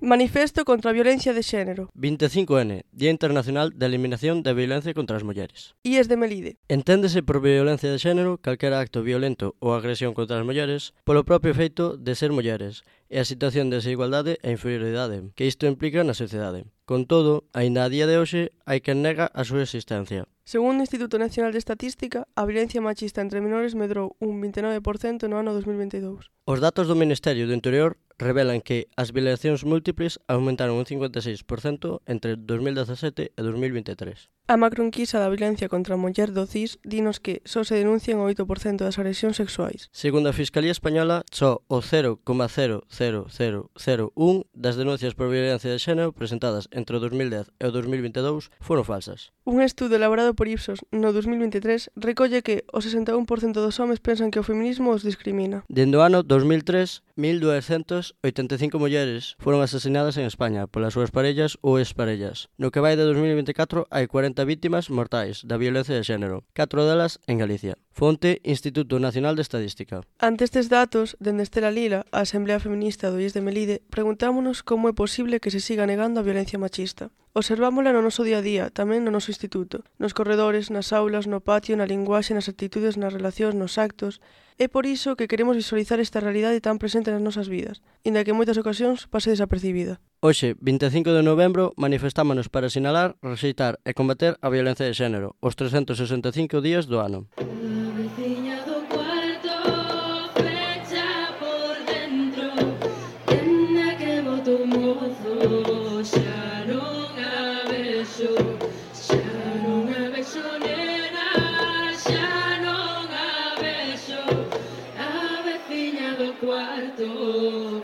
Manifesto contra a violencia de xénero. 25N, Día Internacional da Eliminación da Violencia contra as Mulleres. IES de Melide. Enténdese por violencia de xénero calquera acto violento ou agresión contra as mulleres polo propio feito de ser mulleres e a situación de desigualdade e inferioridade que isto implica na sociedade. Con todo, aínda a día de hoxe hai quen nega a súa existencia. Segundo o Instituto Nacional de Estatística, a violencia machista entre menores medrou un 29% no ano 2022. Os datos do Ministerio do Interior revelan que as violacións múltiples aumentaron un 56% entre 2017 e 2023. A macronquisa da violencia contra a muller do CIS dinos que só se denuncian o 8% das agresións sexuais. Segundo a Fiscalía Española, só o 0,00001 das denuncias por violencia de xénero presentadas entre o 2010 e o 2022 foron falsas. Un estudo elaborado por Ipsos no 2023 recolle que o 61% dos homes pensan que o feminismo os discrimina. Dende o ano 2003, 1.285 mulleres foron asesinadas en España polas súas parellas ou exparellas. No que vai de 2024 hai 40 vítimas mortais da violencia de xénero, catro delas en Galicia. Fonte, Instituto Nacional de Estadística. Ante estes datos, dende Estela Lila, a Asamblea Feminista do IES de Melide, preguntámonos como é posible que se siga negando a violencia machista. Observámola no noso día a día, tamén no noso instituto, nos corredores, nas aulas, no patio, na linguaxe, nas actitudes, nas relacións, nos actos, É por iso que queremos visualizar esta realidade tan presente nas nosas vidas, inda que en moitas ocasións pase desapercibida. Hoxe, 25 de novembro, manifestámonos para sinalar, rexeitar e combater a violencia de xénero, os 365 días do ano. Música pecho, ha veciñado el cuarto,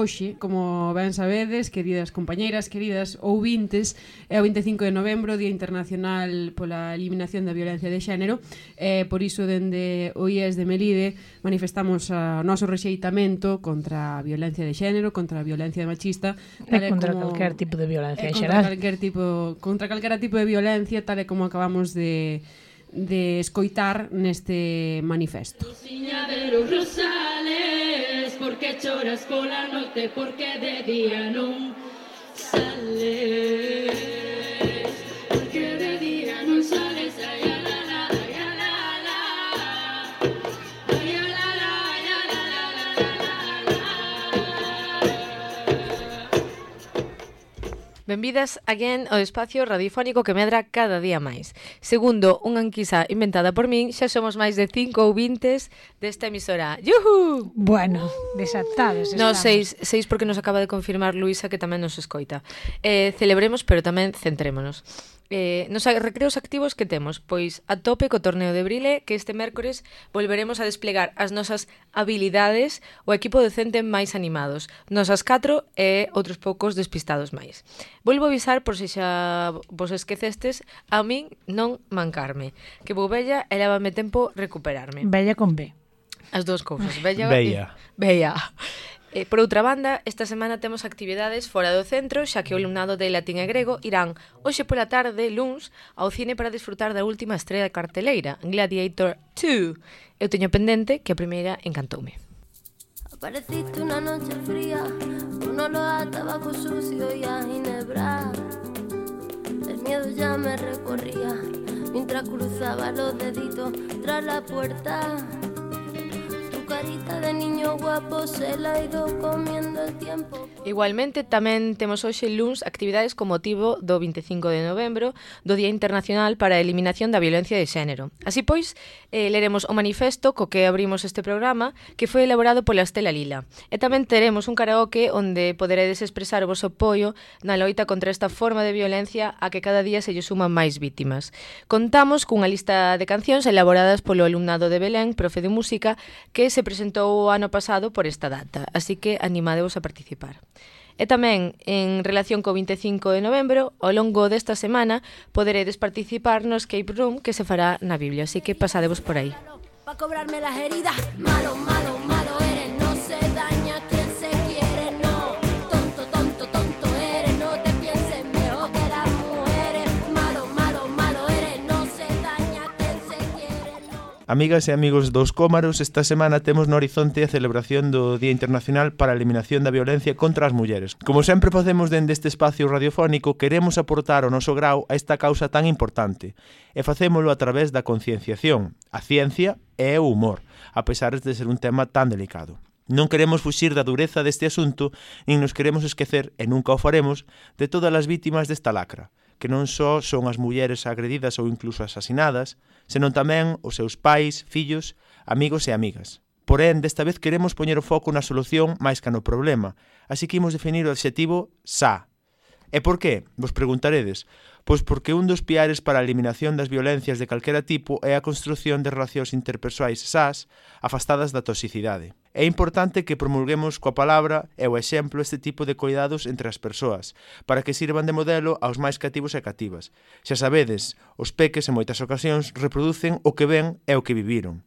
hoxe, como ben sabedes, queridas compañeiras, queridas ouvintes, é o 25 de novembro, Día Internacional pola Eliminación da Violencia de Xénero, e por iso dende o IES de Melide manifestamos o noso rexeitamento contra a violencia de xénero, contra a violencia machista, tal e contra como, calquer tipo de violencia en xeral. Contra calquer tipo, contra calquera tipo de violencia, tal e como acabamos de de escoitar neste manifesto. Cociñadeiro rosal choras pola noite, porque de día non sales. Benvidas again ao espacio radiofónico que medra cada día máis. Segundo unha enquisa inventada por min, xa somos máis de 5 ou 20 desta emisora. ¡Yuhu! Bueno, desatados estamos. No, seis, seis porque nos acaba de confirmar Luisa que tamén nos escoita. Eh, celebremos, pero tamén centrémonos. Eh, nos recreos activos que temos? Pois a tope co torneo de Brile que este mércores volveremos a desplegar as nosas habilidades o equipo docente máis animados, nosas catro e outros poucos despistados máis. Volvo a avisar por se xa vos esquecestes, a min non mancarme, que vou bella e levame tempo recuperarme. Bella con B. As dúas cousas, bella, bella. e bella. Eh, por outra banda, esta semana temos actividades fora do centro, xa que o alumnado de latín e grego irán hoxe pola tarde, luns, ao cine para disfrutar da última estrela de carteleira, Gladiator 2. Eu teño pendente que a primeira encantoume. Apareciste una noche fría, Un olor a tabaco sucio y a ginebra. El miedo ya me recorría mientras cruzaba los deditos tras la puerta. Carita de niño guapo se la ha ido comiendo. Igualmente tamén temos hoxe luns actividades con motivo do 25 de novembro do Día Internacional para a Eliminación da Violencia de Xénero. Así pois, eh, leremos o manifesto co que abrimos este programa que foi elaborado pola Estela Lila. E tamén teremos un karaoke onde poderedes expresar o vosso apoio na loita contra esta forma de violencia a que cada día se lle suman máis vítimas. Contamos cunha lista de cancións elaboradas polo alumnado de Belén, profe de música, que se presentou o ano pasado por esta data. Así que animadeus convidados a participar. E tamén, en relación co 25 de novembro, ao longo desta semana, poderedes participar no escape room que se fará na Biblia, así que pasadevos por aí. Pa cobrarme las heridas, malo, malo, malo. Amigas e amigos dos Cómaros, esta semana temos no horizonte a celebración do Día Internacional para a Eliminación da Violencia contra as Mulleres. Como sempre facemos dende este espacio radiofónico, queremos aportar o noso grau a esta causa tan importante e facémolo a través da concienciación, a ciencia e o humor, a pesar de ser un tema tan delicado. Non queremos fuxir da dureza deste asunto, nin nos queremos esquecer, e nunca o faremos, de todas as vítimas desta lacra que non só son as mulleres agredidas ou incluso asasinadas, senón tamén os seus pais, fillos, amigos e amigas. Porén, desta vez queremos poñer o foco na solución máis que no problema, así que imos definir o adxetivo SA. E por qué? Vos preguntaredes. Pois porque un dos piares para a eliminación das violencias de calquera tipo é a construción de relacións interpersoais sás afastadas da toxicidade. É importante que promulguemos coa palabra e o exemplo este tipo de cuidados entre as persoas, para que sirvan de modelo aos máis cativos e cativas. Xa sabedes, os peques en moitas ocasións reproducen o que ven e o que viviron.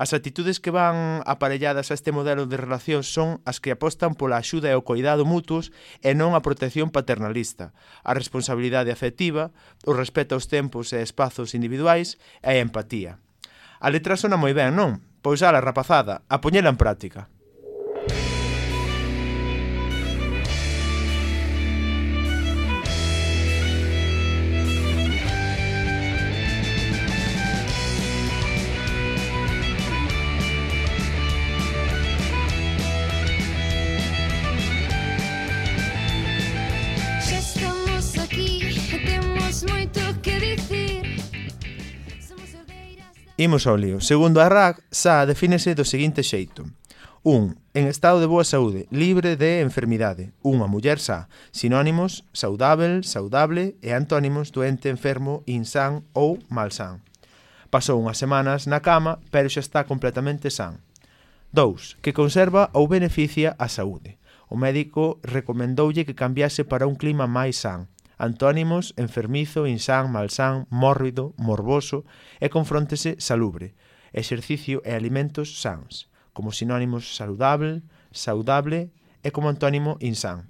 As actitudes que van aparelladas a este modelo de relación son as que apostan pola axuda e o coidado mutuos e non a protección paternalista, a responsabilidade afectiva, o respeto aos tempos e espazos individuais e a empatía. A letra sona moi ben, non? Pois ala, rapazada, a poñela en práctica. Imos ao lío. Segundo a RAC, Sá defínese do seguinte xeito. 1. en estado de boa saúde, libre de enfermidade. Unha muller sá. Sinónimos, saudável, saudable e antónimos, doente, enfermo, insán ou malsán. Pasou unhas semanas na cama, pero xa está completamente san. 2. Que conserva ou beneficia a saúde. O médico recomendoulle que cambiase para un clima máis san. Antónimos, enfermizo, insán, malsán, mórbido, morboso e confróntese salubre, exercicio e alimentos sans, como sinónimos saludable, saudable e como antónimo insán.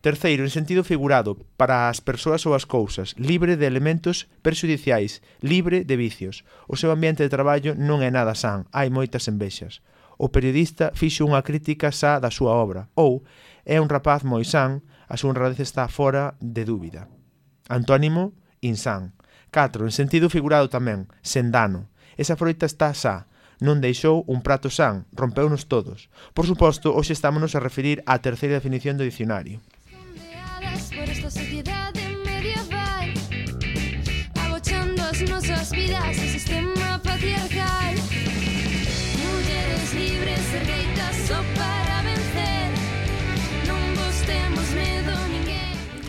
Terceiro, en sentido figurado, para as persoas ou as cousas, libre de elementos perxudiciais, libre de vicios. O seu ambiente de traballo non é nada san, hai moitas envexas. O periodista fixo unha crítica xa da súa obra, ou é un rapaz moi san, A súa honradez está fora de dúbida. Antónimo, insán. 4. En sentido figurado tamén, sendano. Esa froita está xa. non deixou un prato san, rompeunos todos. Por suposto, hoxe estámonos a referir á terceira definición do dicionario. Por esta sociedade medieval Abochando as nosas vidas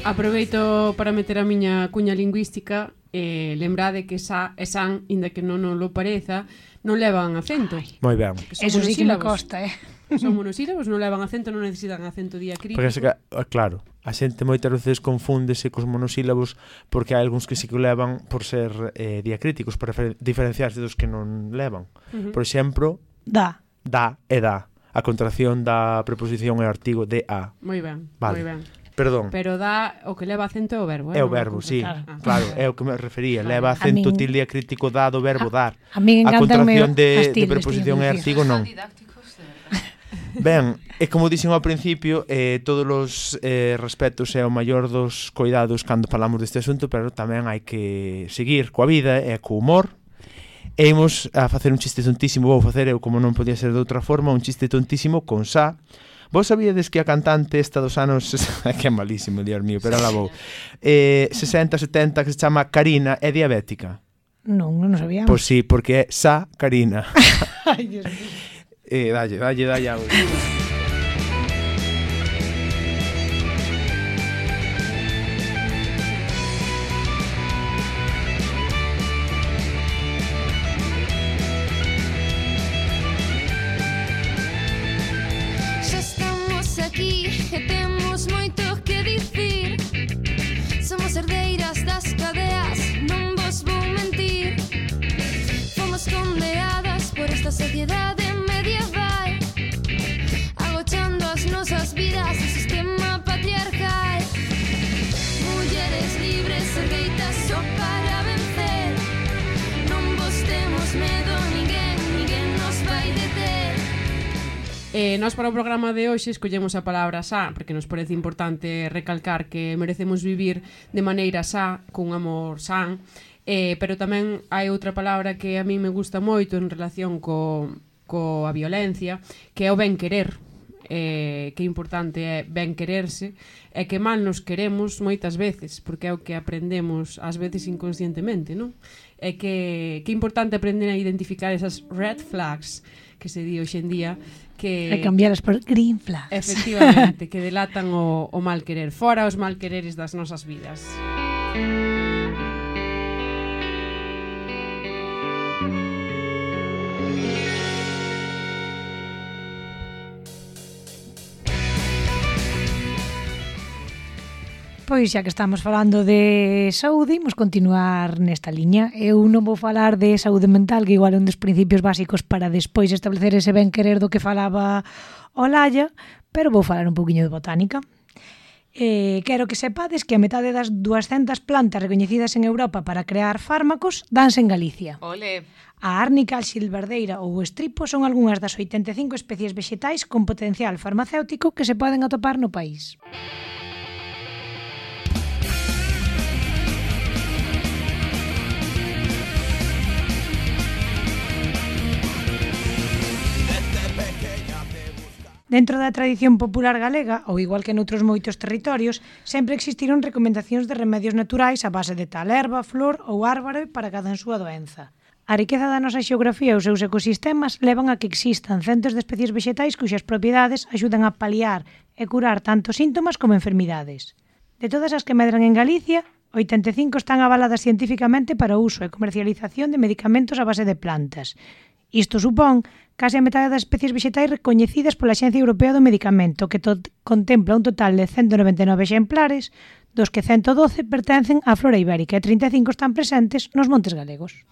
Aproveito para meter a miña cuña lingüística eh, lembrade que xa e san, inda que non, non lo pareza, non levan acento. Moi ben. Eso sí que me costa, eh. Son monosílabos, non levan acento, non necesitan acento diacrítico. Porque, que, ah, claro, a xente moitas veces confúndese cos monosílabos porque hai algúns que sí que levan por ser eh, diacríticos, para diferenciarse dos que non levan. Uh -huh. Por exemplo, da. Da e da. A contracción da preposición e artigo de a. Moi ben, vale. moi ben. Perdón. Pero dá o que leva acento é o verbo, É o verbo, sí. Claro. Ah. claro, é o que me refería. Leva acento min... tilde acrítico dado o verbo dar. A, a a contracción de, de preposición e artigo non. Ben, e como dixen ao principio, eh, todos os eh, respetos é o maior dos cuidados cando falamos deste asunto, pero tamén hai que seguir coa vida e co humor. E imos a facer un chiste tontísimo, vou facer eu como non podía ser de outra forma, un chiste tontísimo con Sa, Vos sabíades que a cantante esta dos anos que é malísimo, dios mío, pero la vou. Eh, 60, 70 que se chama Karina é diabética. Non, non sabíamos. Pois pues sí, porque é Sa Karina. Ai, Dios mío. Eh, dalle, dalle, dalle. sociedade medieval. Agochando as nosas vidas o sistema patriarcal. Mulleres libres ergueitas só para vencer. Non vos temos medo ninguén, ninguén nos vai deter Eh, nós para o programa de hoxe escollemos a palabra xa, porque nos parece importante recalcar que merecemos vivir de maneira xa, cun amor san, eh, pero tamén hai outra palabra que a mí me gusta moito en relación co, coa violencia, que é o ben querer eh, que importante é ben quererse e que mal nos queremos moitas veces, porque é o que aprendemos ás veces inconscientemente, non? É que, que importante aprender a identificar esas red flags que se di hoxe en día que... E cambialas por green flags. Efectivamente, que delatan o, o mal querer. Fora os mal quereres das nosas vidas. Música Pois xa que estamos falando de saúde, imos continuar nesta liña. Eu non vou falar de saúde mental, que igual é un dos principios básicos para despois establecer ese ben querer do que falaba Olalla, pero vou falar un poquinho de botánica. Eh, quero que sepades que a metade das 200 plantas recoñecidas en Europa para crear fármacos danse en Galicia. Ole! A árnica, a silverdeira ou o estripo son algunhas das 85 especies vexetais con potencial farmacéutico que se poden atopar no país. Música Dentro da tradición popular galega, ou igual que noutros moitos territorios, sempre existiron recomendacións de remedios naturais a base de tal erva, flor ou árbore para cada en súa doenza. A riqueza da nosa xeografía e os seus ecosistemas levan a que existan centos de especies vexetais cuxas propiedades axudan a paliar e curar tanto síntomas como enfermidades. De todas as que medran en Galicia, 85 están avaladas científicamente para o uso e comercialización de medicamentos a base de plantas, Isto supón case a metade das especies vexetais recoñecidas pola Xencia Europea do Medicamento, que contempla un total de 199 exemplares, dos que 112 pertencen á flora ibérica e 35 están presentes nos montes galegos.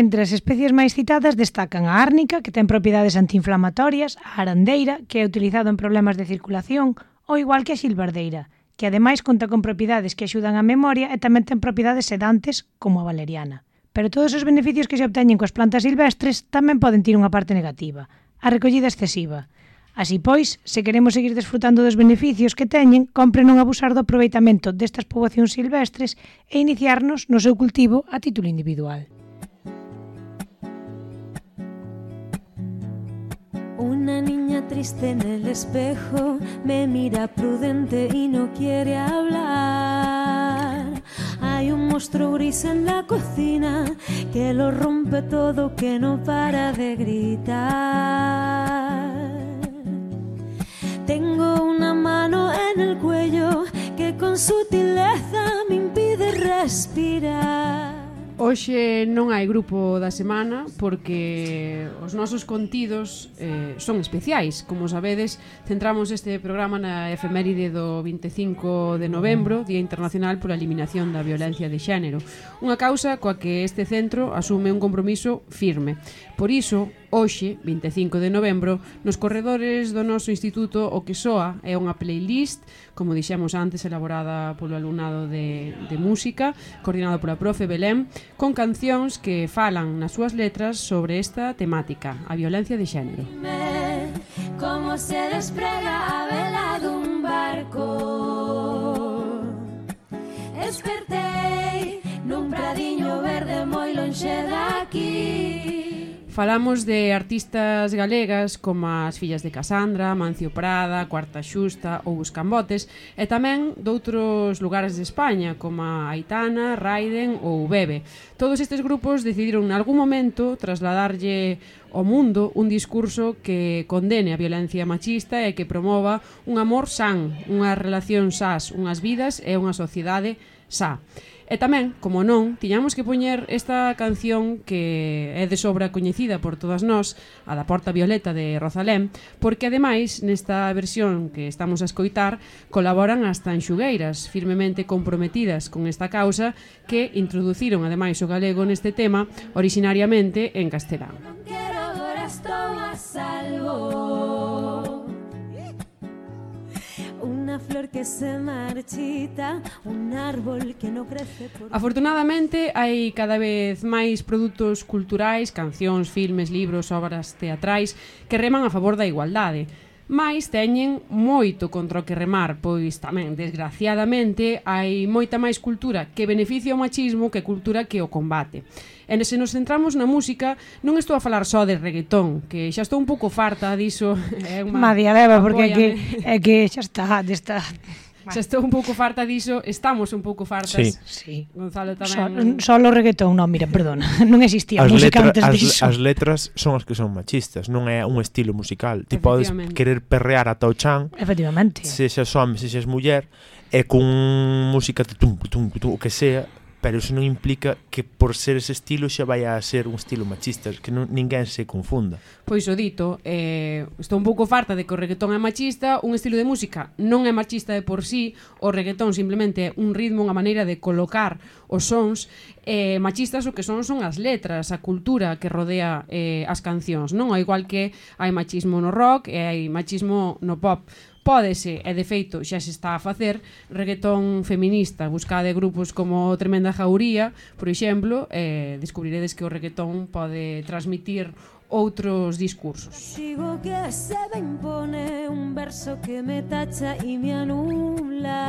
Entre as especies máis citadas destacan a árnica, que ten propiedades antiinflamatorias, a arandeira, que é utilizado en problemas de circulación, ou igual que a xilbardeira, que ademais conta con propiedades que axudan á memoria e tamén ten propiedades sedantes como a valeriana. Pero todos os beneficios que se obteñen coas plantas silvestres tamén poden ter unha parte negativa, a recollida excesiva. Así pois, se queremos seguir desfrutando dos beneficios que teñen, compre non abusar do aproveitamento destas poboacións silvestres e iniciarnos no seu cultivo a título individual. Una niña triste en el espejo me mira prudente y no quiere hablar. Hay un monstruo gris en la cocina que lo rompe todo, que no para de gritar. Tengo una mano en el cuello que con sutileza me impide respirar. Hoxe non hai grupo da semana porque os nosos contidos eh, son especiais. Como sabedes, centramos este programa na efeméride do 25 de novembro, Día Internacional pola Eliminación da Violencia de Xénero. Unha causa coa que este centro asume un compromiso firme. Por iso, hoxe, 25 de novembro, nos corredores do noso instituto o que soa é unha playlist, como dixemos antes, elaborada polo alumnado de, de música, coordinado pola profe Belén, con cancións que falan nas súas letras sobre esta temática, a violencia de xénero. Como se desprega a vela dun barco Espertei nun pradiño verde moi lonxe daqui Falamos de artistas galegas como as fillas de Casandra, Mancio Prada, Cuarta Xusta ou os Cambotes e tamén doutros lugares de España como Aitana, Raiden ou Bebe. Todos estes grupos decidiron nalgún momento trasladarlle ao mundo un discurso que condene a violencia machista e que promova un amor san, unhas relacións sás, unhas vidas e unha sociedade sá. E tamén, como non, tiñamos que poñer esta canción que é de sobra coñecida por todas nós, a da Porta Violeta de Rosalén, porque ademais nesta versión que estamos a escoitar colaboran as tanxugueiras firmemente comprometidas con esta causa que introduciron ademais o galego neste tema originariamente en castelán. Non quero, agora estou a salvo. flor que se marchita, un árbol que no crece por... Afortunadamente hai cada vez máis produtos culturais, cancións, filmes, libros, obras teatrais que reman a favor da igualdade mais teñen moito contra o que remar, pois tamén, desgraciadamente, hai moita máis cultura que beneficia o machismo que cultura que o combate. E se nos centramos na música, non estou a falar só de reggaetón, que xa estou un pouco farta diso. É unha... Madia leva, porque é que, é que xa está, desta Bueno. Xa estou un pouco farta diso, estamos un pouco fartas. Sí. sí. Gonzalo tamén. Só, o reggaetón, non, mira, perdona, non existía as música letra, antes as, diso. As letras son as que son machistas, non é un estilo musical. Ti podes querer perrear ata o chan. Efectivamente. Se xas home, se xas muller, é cun música de tum, tum, tum, o que sea, pero iso non implica que por ser ese estilo xa vai a ser un estilo machista, que non, ninguén se confunda. Pois o dito, eh, estou un pouco farta de que o reggaetón é machista, un estilo de música non é machista de por sí, o reggaetón simplemente é un ritmo, unha maneira de colocar os sons, eh, machistas o que son son as letras, a cultura que rodea eh, as cancións, non? Ao igual que hai machismo no rock e hai machismo no pop. Pódese, e de feito xa se está a facer, reggaetón feminista. Buscade grupos como Tremenda Jauría, por exemplo, e descubriredes que o reggaetón pode transmitir outros discursos. Sigo que se me impone un verso que me tacha y me anula.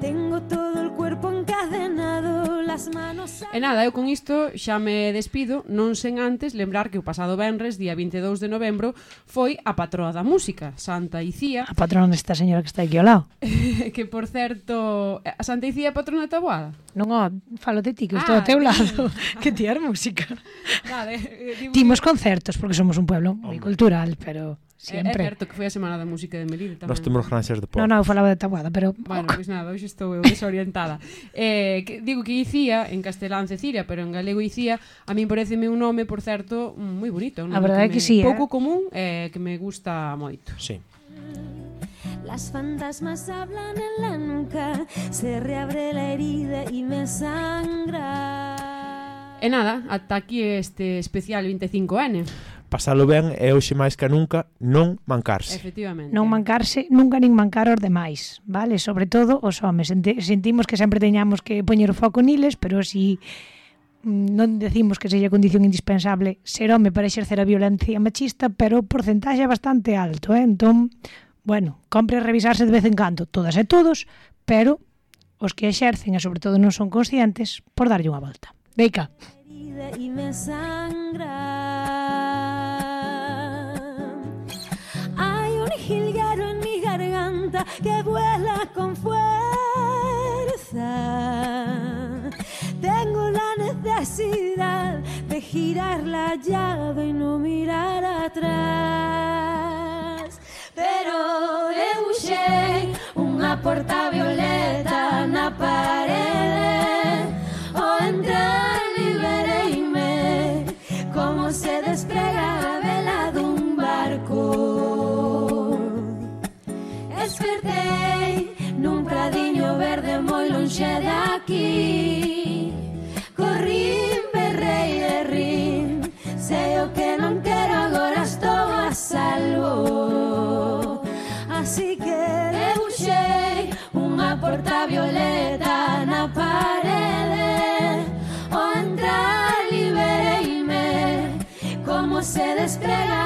Tengo todo el cuerpo encadenado, las manos... E nada, eu con isto xa me despido, non sen antes lembrar que o pasado venres, día 22 de novembro, foi a patroa da música, Santa Icía. A patrona desta señora que está aquí ao lado. que, por certo, eh, a Santa Icía é patrona de Taboada? Non, ó, falo de ti, que ah, estou ao ah. teu lado, que ti música. Vale, eh, dibujo... Timos concertos, porque somos un pueblo moi cultural, pero... Siempre. É, certo que foi a Semana da Música de Melide tamén. Nós temos granxas de pop. Non, non, falaba de Tabuada, pero... Bueno, pois pues nada, hoxe estou eu desorientada inventada. Eh, que, digo que Icía, en castelán Cecilia, pero en galego Icía, a min pareceme un nome, por certo, moi bonito. Un a verdade que, que sí, Pouco eh? común, eh, que me gusta moito. Sí. Las fantasmas hablan en la nuca, se reabre la herida y me sangra. E nada, ata aquí este especial 25N pasalo ben e hoxe máis que nunca non mancarse. Efectivamente. Non mancarse, nunca nin mancar os demais, vale? Sobre todo os homes. Sentimos que sempre teñamos que poñer o foco niles, pero si mm, non decimos que sella condición indispensable ser home para exercer a violencia machista, pero o porcentaxe é bastante alto, eh? Entón, bueno, compre revisarse de vez en cando, todas e todos, pero os que exercen e sobre todo non son conscientes por darlle unha volta. Veica. E me sangra que vuela con fuerza. Tengo la necesidad de girar la llave y no mirar atrás. Pero debuxei unha porta violeta na parede marcha daqui Corrín, berrei e rin Sei o que non quero, agora estou a salvo. Así que debuxei unha porta violeta na parede O entrar liberei-me como se desprega